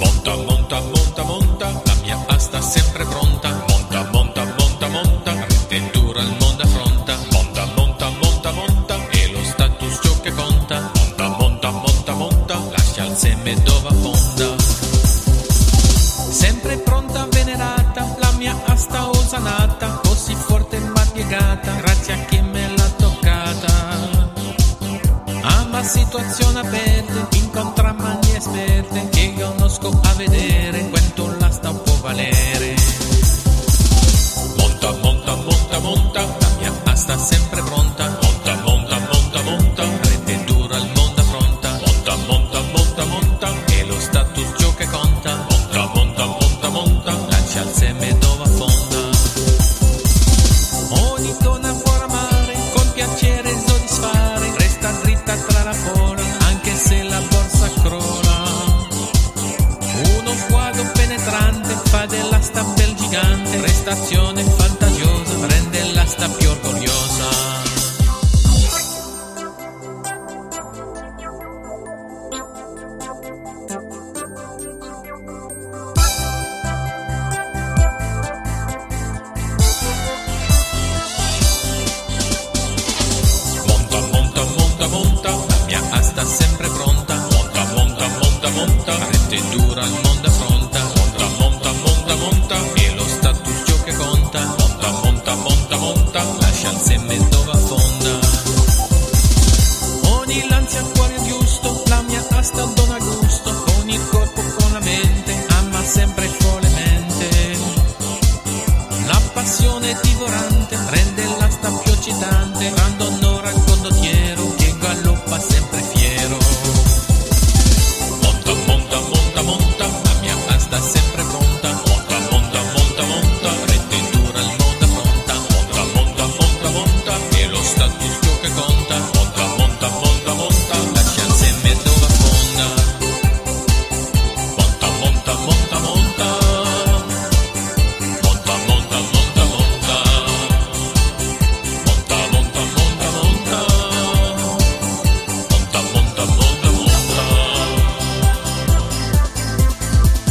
Monta, monta, monta, la mia asta sempre pronta. Monta, monta, monta, monta, dura il mondo affronta. Sempre pronta, venerata, la mia asta osanata, così forte ma piegata, grazie a chi me l'ha toccata. Ama situazioni aperte, incontra mani esperte che conosco a vedere quanto la sta può valere. Monta, monta, monta, monta, la mia asta sempre pronta. Il seme dove affonda. Ogni può amare, con piacere soddisfare, resta dritta tra la folla, anche se la borsa crolla. Uno sguardo penetrante fa dell'asta bel gigante, prestazione A sta sempre pronta. Monta, monta, monta, monta. Rete dura il mondo affronta. Monta, monta, monta, monta. E lo status ciò che conta. Monta, monta, monta, monta. Lascia il seme dove affonda. Ogni lancia al cuore giusto. La mia asta dona gusto. Con il corpo, con la mente Ama sempre follemente La passione divorante. Rende l'asta più eccitante. Quando non racconto tieni